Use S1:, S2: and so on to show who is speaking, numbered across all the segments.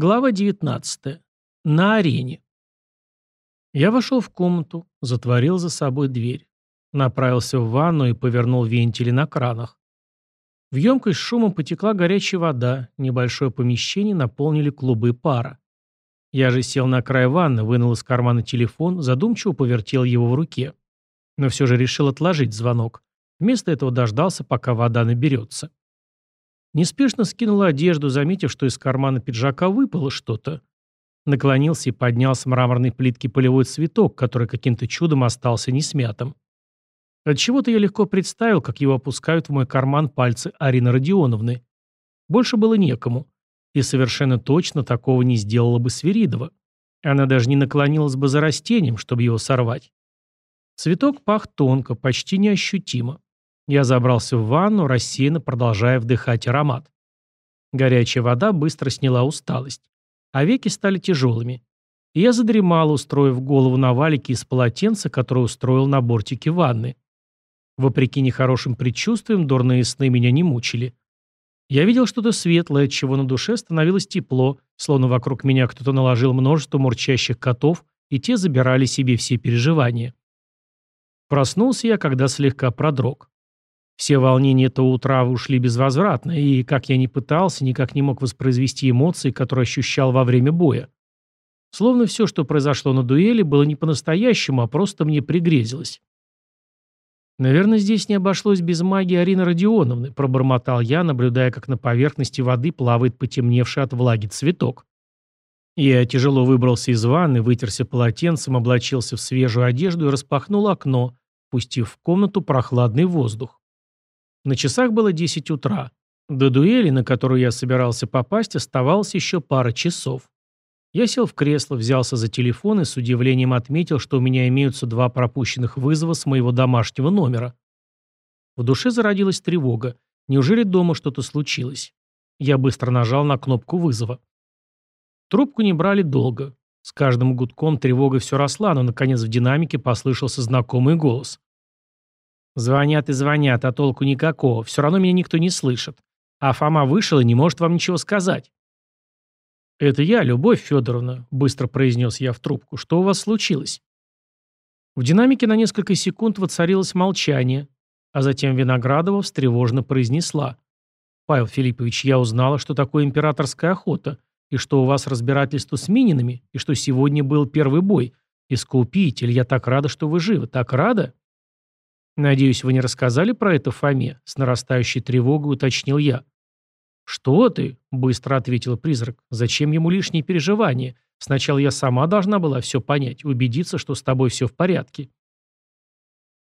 S1: Глава 19. На арене. Я вошел в комнату, затворил за собой дверь. Направился в ванну и повернул вентили на кранах. В емкость шумом потекла горячая вода, небольшое помещение наполнили клубы пара. Я же сел на край ванны, вынул из кармана телефон, задумчиво повертел его в руке. Но все же решил отложить звонок. Вместо этого дождался, пока вода наберется. Неспешно скинул одежду, заметив, что из кармана пиджака выпало что-то. Наклонился и поднял с мраморной плитки полевой цветок, который каким-то чудом остался несмятым. Отчего-то я легко представил, как его опускают в мой карман пальцы Арины Родионовны. Больше было некому. И совершенно точно такого не сделала бы Свиридова. Она даже не наклонилась бы за растением, чтобы его сорвать. Цветок пах тонко, почти неощутимо. Я забрался в ванну, рассеянно продолжая вдыхать аромат. Горячая вода быстро сняла усталость, а веки стали тяжелыми. И я задремал, устроив голову на валике из полотенца, которое устроил на бортике ванны. Вопреки нехорошим предчувствиям, дурные сны меня не мучили. Я видел что-то светлое, от чего на душе становилось тепло, словно вокруг меня кто-то наложил множество мурчащих котов, и те забирали себе все переживания. Проснулся я, когда слегка продрог. Все волнения этого утра ушли безвозвратно, и, как я ни пытался, никак не мог воспроизвести эмоции, которые ощущал во время боя. Словно все, что произошло на дуэли, было не по-настоящему, а просто мне пригрезилось. «Наверное, здесь не обошлось без магии Арины Родионовны», пробормотал я, наблюдая, как на поверхности воды плавает потемневший от влаги цветок. Я тяжело выбрался из ванны, вытерся полотенцем, облачился в свежую одежду и распахнул окно, пустив в комнату прохладный воздух. На часах было 10 утра. До дуэли, на которую я собирался попасть, оставалось еще пара часов. Я сел в кресло, взялся за телефон и с удивлением отметил, что у меня имеются два пропущенных вызова с моего домашнего номера. В душе зародилась тревога. Неужели дома что-то случилось? Я быстро нажал на кнопку вызова. Трубку не брали долго. С каждым гудком тревога все росла, но, наконец, в динамике послышался знакомый голос. Звонят и звонят, а толку никакого. Все равно меня никто не слышит. А Фома вышел и не может вам ничего сказать. «Это я, Любовь Федоровна», — быстро произнес я в трубку. «Что у вас случилось?» В динамике на несколько секунд воцарилось молчание, а затем Виноградова встревожно произнесла. «Павел Филиппович, я узнала, что такое императорская охота, и что у вас разбирательство с Мининами, и что сегодня был первый бой. Искупитель, я так рада, что вы живы. Так рада?» «Надеюсь, вы не рассказали про это Фоме?» С нарастающей тревогой уточнил я. «Что ты?» – быстро ответил призрак. «Зачем ему лишние переживания? Сначала я сама должна была все понять, убедиться, что с тобой все в порядке».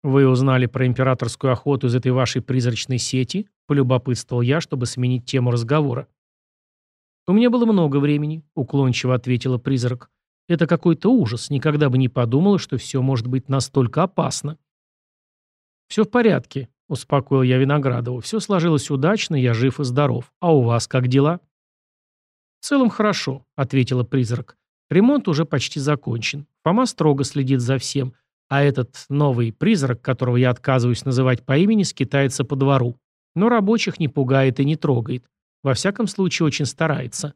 S1: «Вы узнали про императорскую охоту из этой вашей призрачной сети?» – полюбопытствовал я, чтобы сменить тему разговора. «У меня было много времени», – уклончиво ответила призрак. «Это какой-то ужас. Никогда бы не подумала, что все может быть настолько опасно». «Все в порядке», — успокоил я Виноградову. «Все сложилось удачно, я жив и здоров. А у вас как дела?» «В целом хорошо», — ответила призрак. «Ремонт уже почти закончен. Фома строго следит за всем, а этот новый призрак, которого я отказываюсь называть по имени, скитается по двору. Но рабочих не пугает и не трогает. Во всяком случае, очень старается.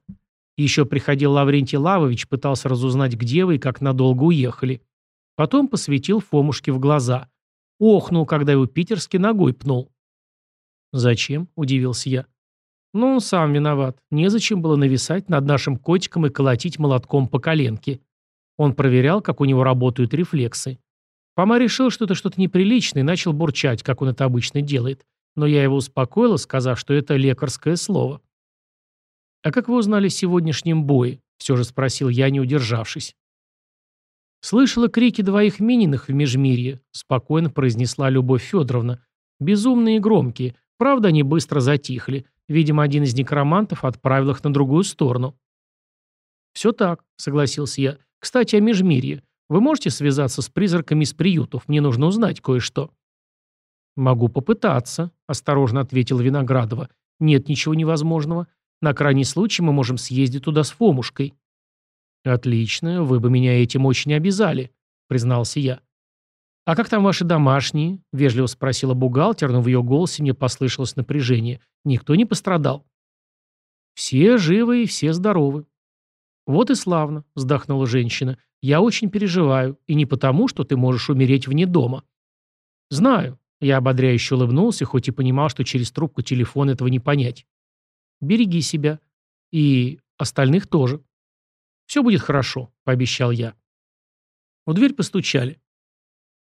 S1: Еще приходил Лаврентий Лавович, пытался разузнать, где вы и как надолго уехали. Потом посветил Фомушке в глаза. Охнул, когда его питерский ногой пнул. «Зачем?» – удивился я. «Ну, он сам виноват. Незачем было нависать над нашим котиком и колотить молотком по коленке. Он проверял, как у него работают рефлексы. Фома решил, что это что-то неприличное, и начал бурчать, как он это обычно делает. Но я его успокоила, сказав, что это лекарское слово. «А как вы узнали о сегодняшнем бое?» – все же спросил я, не удержавшись. «Слышала крики двоих Мининых в Межмирье», — спокойно произнесла Любовь Федоровна. «Безумные и громкие. Правда, они быстро затихли. Видимо, один из некромантов отправил их на другую сторону». «Все так», — согласился я. «Кстати, о Межмирье. Вы можете связаться с призраками из приютов? Мне нужно узнать кое-что». «Могу попытаться», — осторожно ответила Виноградова. «Нет ничего невозможного. На крайний случай мы можем съездить туда с Фомушкой». «Отлично, вы бы меня этим очень обязали», — признался я. «А как там ваши домашние?» — вежливо спросила бухгалтер, но в ее голосе мне послышалось напряжение. «Никто не пострадал?» «Все живы и все здоровы». «Вот и славно», — вздохнула женщина. «Я очень переживаю, и не потому, что ты можешь умереть вне дома». «Знаю», — я ободряюще улыбнулся, хоть и понимал, что через трубку телефона этого не понять. «Береги себя. И остальных тоже». «Все будет хорошо», — пообещал я. У дверь постучали.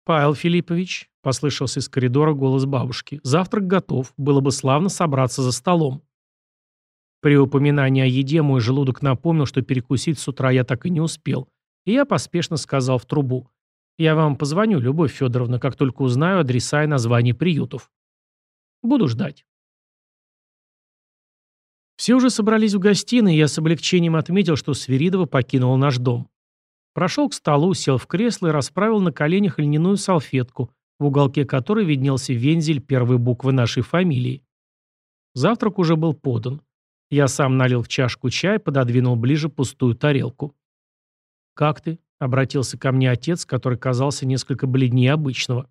S1: «Павел Филиппович», — послышался из коридора голос бабушки, — «завтрак готов. Было бы славно собраться за столом». При упоминании о еде мой желудок напомнил, что перекусить с утра я так и не успел, и я поспешно сказал в трубу. «Я вам позвоню, Любовь Федоровна, как только узнаю адреса и названия приютов. Буду ждать». Все уже собрались в гостиной, и я с облегчением отметил, что Свиридова покинула наш дом. Прошел к столу, сел в кресло и расправил на коленях льняную салфетку, в уголке которой виднелся вензель первой буквы нашей фамилии. Завтрак уже был подан. Я сам налил в чашку чай, пододвинул ближе пустую тарелку. «Как ты?» — обратился ко мне отец, который казался несколько бледнее обычного.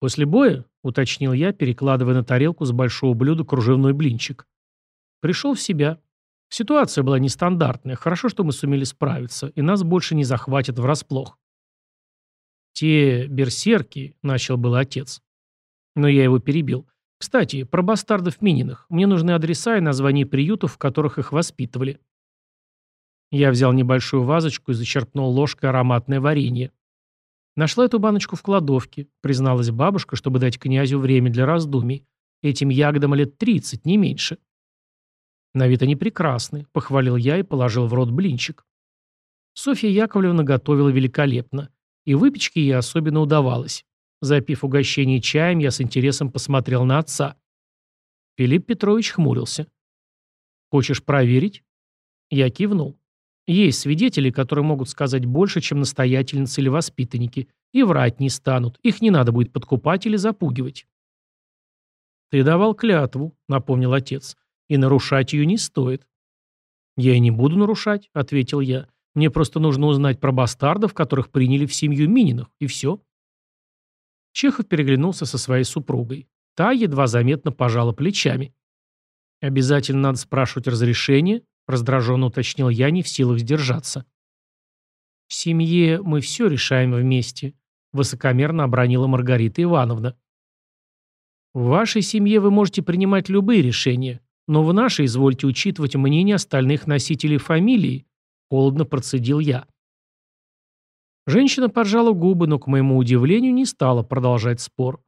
S1: «После боя?» — уточнил я, перекладывая на тарелку с большого блюда кружевной блинчик. Пришел в себя. Ситуация была нестандартная. Хорошо, что мы сумели справиться, и нас больше не захватят врасплох. «Те берсерки», — начал был отец. Но я его перебил. «Кстати, про бастардов Мининых. Мне нужны адреса и названия приютов, в которых их воспитывали». Я взял небольшую вазочку и зачерпнул ложкой ароматное варенье. Нашла эту баночку в кладовке, призналась бабушка, чтобы дать князю время для раздумий. Этим ягодам лет тридцать, не меньше. На вид они прекрасны, похвалил я и положил в рот блинчик. Софья Яковлевна готовила великолепно, и выпечке ей особенно удавалось. Запив угощение чаем, я с интересом посмотрел на отца. Филипп Петрович хмурился. «Хочешь проверить?» Я кивнул. Есть свидетели, которые могут сказать больше, чем настоятельницы или воспитанники, и врать не станут, их не надо будет подкупать или запугивать. «Ты давал клятву», — напомнил отец и нарушать ее не стоит. «Я и не буду нарушать», — ответил я. «Мне просто нужно узнать про бастардов, которых приняли в семью Мининых, и все». Чехов переглянулся со своей супругой. Та едва заметно пожала плечами. «Обязательно надо спрашивать разрешение», — раздраженно уточнил я, не в силах сдержаться. «В семье мы все решаем вместе», — высокомерно обронила Маргарита Ивановна. «В вашей семье вы можете принимать любые решения», но в нашей извольте учитывать мнение остальных носителей фамилии, холодно процедил я. Женщина поджала губы, но, к моему удивлению, не стала продолжать спор.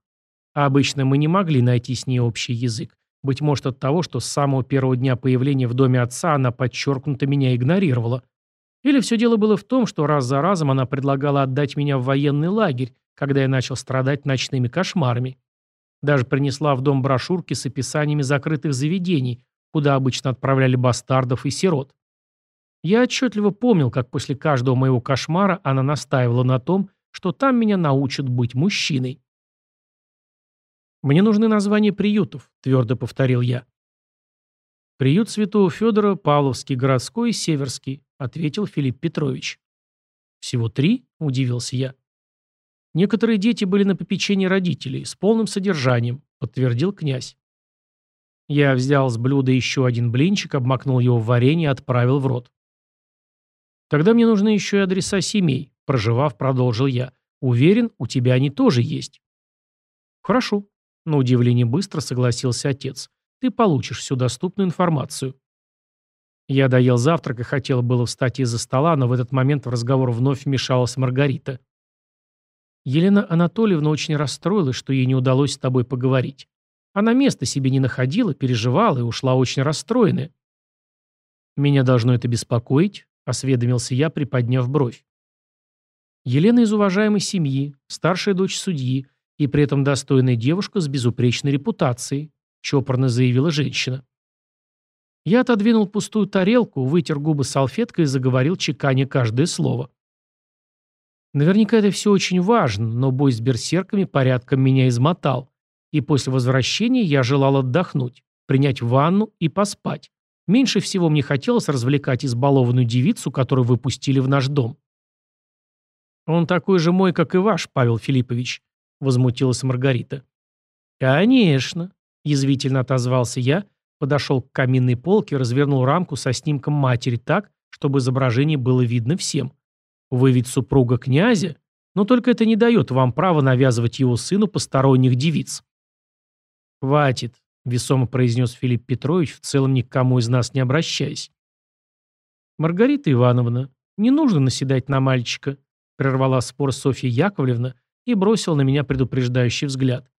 S1: Обычно мы не могли найти с ней общий язык. Быть может от того, что с самого первого дня появления в доме отца она подчеркнуто меня игнорировала. Или все дело было в том, что раз за разом она предлагала отдать меня в военный лагерь, когда я начал страдать ночными кошмарами. Даже принесла в дом брошюрки с описаниями закрытых заведений, куда обычно отправляли бастардов и сирот. Я отчетливо помнил, как после каждого моего кошмара она настаивала на том, что там меня научат быть мужчиной. «Мне нужны названия приютов», — твердо повторил я. «Приют Святого Федора, Павловский, городской и Северский», — ответил Филипп Петрович. «Всего три?» — удивился я. Некоторые дети были на попечении родителей, с полным содержанием, подтвердил князь. Я взял с блюда еще один блинчик, обмакнул его в варенье и отправил в рот. Тогда мне нужны еще и адреса семей, проживав, продолжил я. Уверен, у тебя они тоже есть. Хорошо. На удивление быстро согласился отец. Ты получишь всю доступную информацию. Я доел завтрак и хотел было встать из-за стола, но в этот момент в разговор вновь вмешалась Маргарита. Елена Анатольевна очень расстроилась, что ей не удалось с тобой поговорить. Она места себе не находила, переживала и ушла очень расстроенная. «Меня должно это беспокоить», — осведомился я, приподняв бровь. Елена из уважаемой семьи, старшая дочь судьи и при этом достойная девушка с безупречной репутацией, чопорно заявила женщина. Я отодвинул пустую тарелку, вытер губы салфеткой и заговорил, чеканя каждое слово. Наверняка это все очень важно, но бой с берсерками порядком меня измотал. И после возвращения я желал отдохнуть, принять ванну и поспать. Меньше всего мне хотелось развлекать избалованную девицу, которую выпустили в наш дом. «Он такой же мой, как и ваш, Павел Филиппович», — возмутилась Маргарита. «Конечно», — язвительно отозвался я, подошел к каминной полке, развернул рамку со снимком матери так, чтобы изображение было видно всем. Вы ведь супруга князя, но только это не дает вам права навязывать его сыну посторонних девиц. «Хватит», — весомо произнес Филипп Петрович, в целом ни к кому из нас не обращаясь. «Маргарита Ивановна, не нужно наседать на мальчика», — прервала спор Софья Яковлевна и бросила на меня предупреждающий взгляд.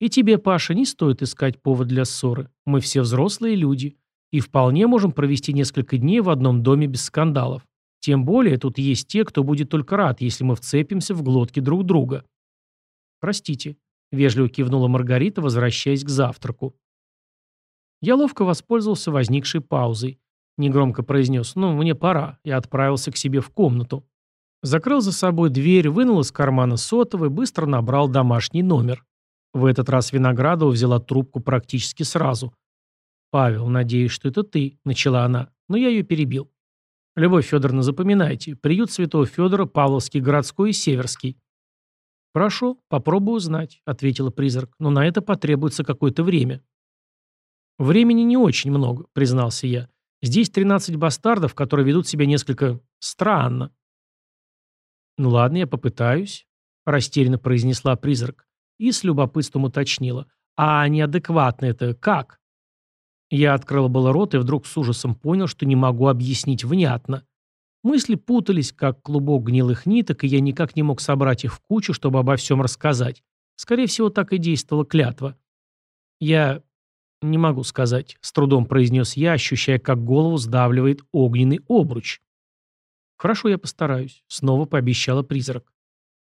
S1: «И тебе, Паша, не стоит искать повод для ссоры. Мы все взрослые люди и вполне можем провести несколько дней в одном доме без скандалов. Тем более тут есть те, кто будет только рад, если мы вцепимся в глотки друг друга. Простите, вежливо кивнула Маргарита, возвращаясь к завтраку. Я ловко воспользовался возникшей паузой. Негромко произнес «Ну, мне пора», и отправился к себе в комнату. Закрыл за собой дверь, вынул из кармана сотовый, быстро набрал домашний номер. В этот раз Виноградова взяла трубку практически сразу. «Павел, надеюсь, что это ты», — начала она, но я ее перебил. «Любовь Федоровна, запоминайте, приют Святого Федора, Павловский, городской и Северский». «Хорошо, попробую узнать», — ответила призрак, «но на это потребуется какое-то время». «Времени не очень много», — признался я. «Здесь 13 бастардов, которые ведут себя несколько странно». «Ну ладно, я попытаюсь», — растерянно произнесла призрак и с любопытством уточнила. «А неадекватно это как?» Я открыл было рот и вдруг с ужасом понял, что не могу объяснить внятно. Мысли путались, как клубок гнилых ниток, и я никак не мог собрать их в кучу, чтобы обо всем рассказать. Скорее всего, так и действовала клятва. Я не могу сказать, с трудом произнес я, ощущая, как голову сдавливает огненный обруч. Хорошо, я постараюсь, снова пообещала призрак.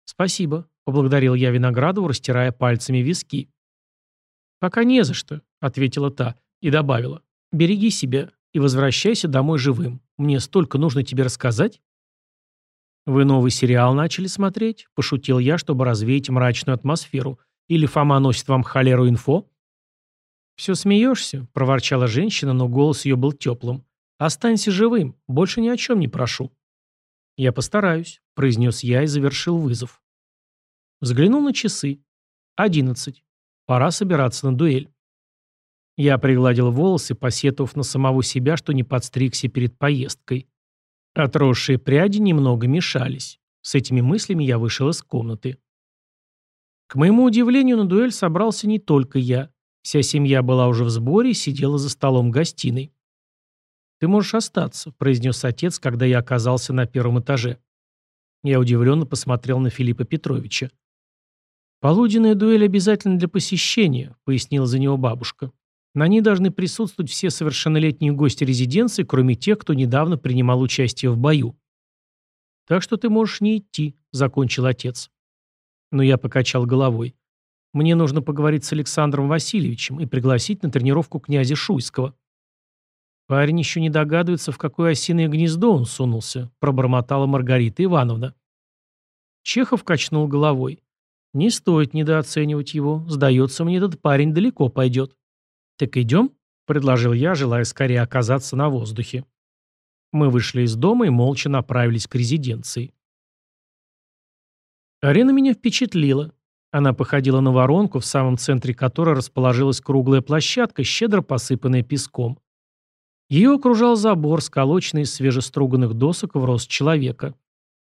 S1: Спасибо, поблагодарил я Виноградову, растирая пальцами виски. Пока не за что, ответила та. И добавила, «Береги себя и возвращайся домой живым. Мне столько нужно тебе рассказать». «Вы новый сериал начали смотреть?» – пошутил я, чтобы развеять мрачную атмосферу. «Или Фома носит вам холеру инфо?» «Все смеешься?» – проворчала женщина, но голос ее был теплым. «Останься живым. Больше ни о чем не прошу». «Я постараюсь», – произнес я и завершил вызов. Взглянул на часы. «Одиннадцать. Пора собираться на дуэль». Я пригладил волосы, посетовав на самого себя, что не подстригся перед поездкой. Отросшие пряди немного мешались. С этими мыслями я вышел из комнаты. К моему удивлению, на дуэль собрался не только я. Вся семья была уже в сборе и сидела за столом гостиной. «Ты можешь остаться», — произнес отец, когда я оказался на первом этаже. Я удивленно посмотрел на Филиппа Петровича. «Полуденная дуэль обязательно для посещения», — пояснила за него бабушка. На ней должны присутствовать все совершеннолетние гости резиденции, кроме тех, кто недавно принимал участие в бою. «Так что ты можешь не идти», — закончил отец. Но я покачал головой. «Мне нужно поговорить с Александром Васильевичем и пригласить на тренировку князя Шуйского». «Парень еще не догадывается, в какое осиное гнездо он сунулся», — пробормотала Маргарита Ивановна. Чехов качнул головой. «Не стоит недооценивать его. Сдается мне, этот парень далеко пойдет». «Так идем?» – предложил я, желая скорее оказаться на воздухе. Мы вышли из дома и молча направились к резиденции. Арена меня впечатлила. Она походила на воронку, в самом центре которой расположилась круглая площадка, щедро посыпанная песком. Ее окружал забор, сколоченный из свежеструганных досок в рост человека.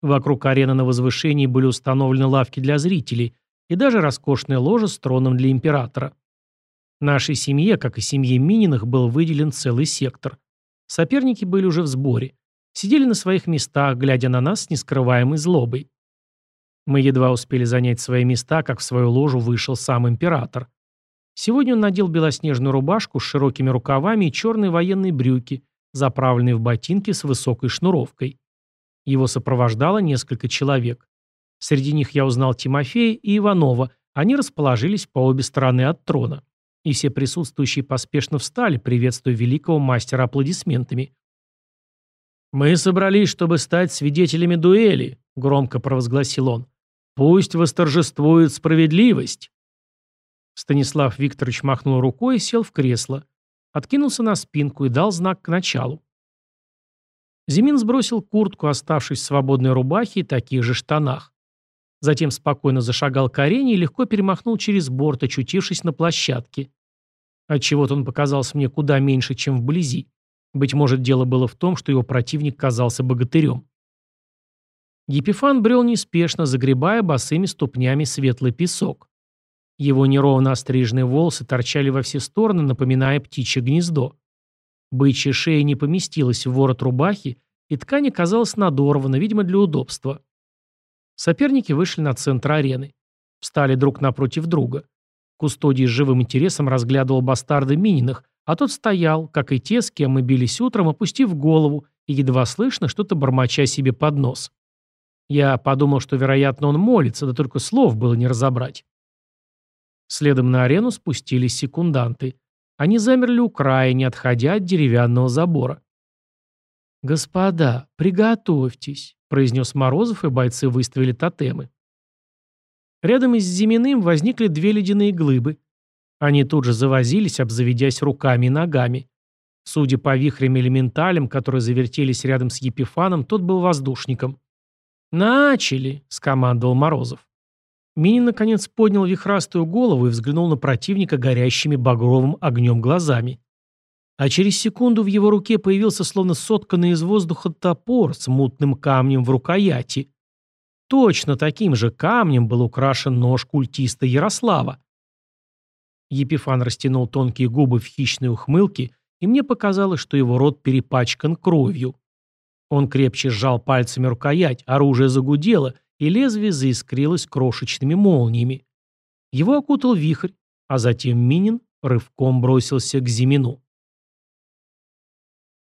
S1: Вокруг арены на возвышении были установлены лавки для зрителей и даже роскошная ложа с троном для императора. Нашей семье, как и семье Мининых, был выделен целый сектор. Соперники были уже в сборе. Сидели на своих местах, глядя на нас с нескрываемой злобой. Мы едва успели занять свои места, как в свою ложу вышел сам император. Сегодня он надел белоснежную рубашку с широкими рукавами и черные военные брюки, заправленные в ботинки с высокой шнуровкой. Его сопровождало несколько человек. Среди них я узнал Тимофея и Иванова, они расположились по обе стороны от трона и все присутствующие поспешно встали, приветствуя великого мастера аплодисментами. «Мы собрались, чтобы стать свидетелями дуэли», — громко провозгласил он. «Пусть восторжествует справедливость». Станислав Викторович махнул рукой и сел в кресло. Откинулся на спинку и дал знак к началу. Зимин сбросил куртку, оставшись в свободной рубахе и таких же штанах. Затем спокойно зашагал к арене и легко перемахнул через борт, очутившись на площадке. Отчего-то он показался мне куда меньше, чем вблизи. Быть может, дело было в том, что его противник казался богатырем. Епифан брел неспешно, загребая босыми ступнями светлый песок. Его неровно остриженные волосы торчали во все стороны, напоминая птичье гнездо. Бычья шея не поместилась в ворот рубахи, и ткань оказалась надорвана, видимо, для удобства. Соперники вышли на центр арены. Встали друг напротив друга. Кустодий с живым интересом разглядывал бастарда Мининых, а тот стоял, как и те, с кем мы бились утром, опустив голову и едва слышно что-то бормоча себе под нос. Я подумал, что, вероятно, он молится, да только слов было не разобрать. Следом на арену спустились секунданты. Они замерли у края, не отходя от деревянного забора. «Господа, приготовьтесь», — произнес Морозов, и бойцы выставили тотемы. Рядом с Зиминым возникли две ледяные глыбы. Они тут же завозились, обзаведясь руками и ногами. Судя по вихрям-элементалям, которые завертелись рядом с Епифаном, тот был воздушником. «Начали!» — скомандовал Морозов. Минин, наконец, поднял вихрастую голову и взглянул на противника горящими багровым огнем глазами. А через секунду в его руке появился словно сотканный из воздуха топор с мутным камнем в рукояти. Точно таким же камнем был украшен нож культиста Ярослава. Епифан растянул тонкие губы в хищной ухмылке, и мне показалось, что его рот перепачкан кровью. Он крепче сжал пальцами рукоять, оружие загудело, и лезвие заискрилось крошечными молниями. Его окутал вихрь, а затем Минин рывком бросился к Зимину.